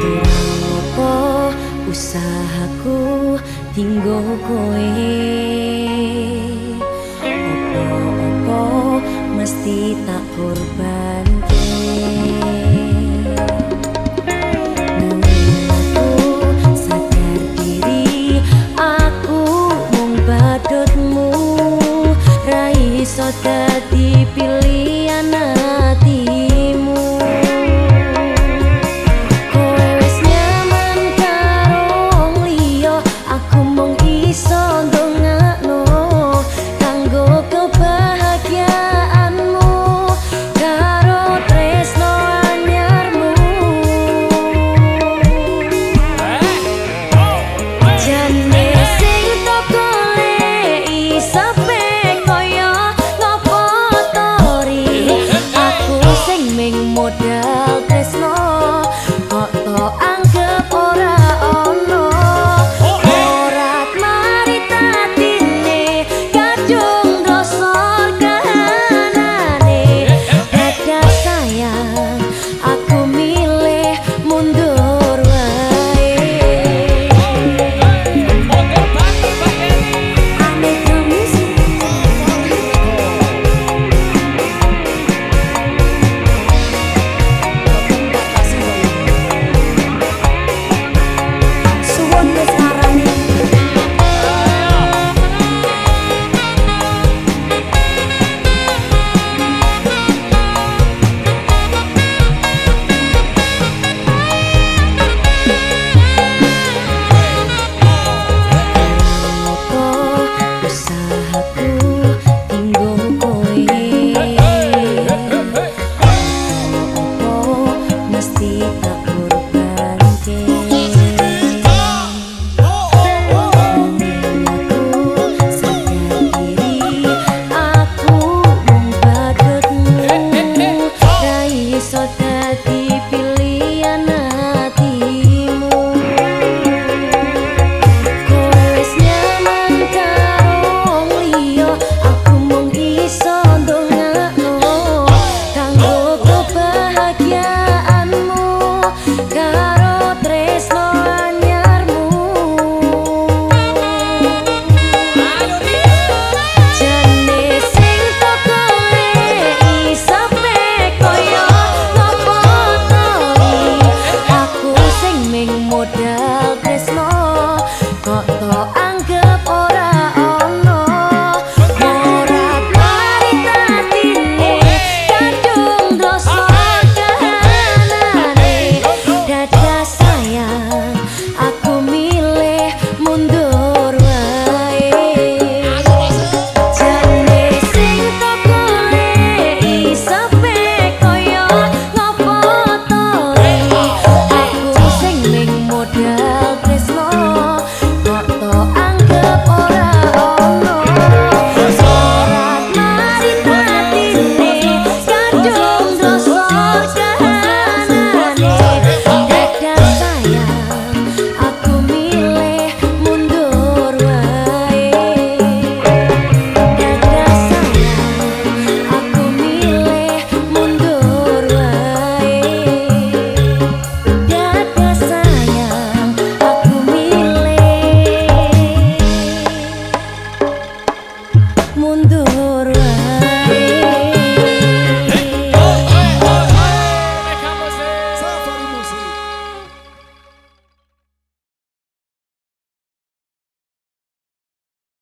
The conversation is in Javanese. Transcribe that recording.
Terapo usahaku tinggo koe Opo-opo mesti tak korban. my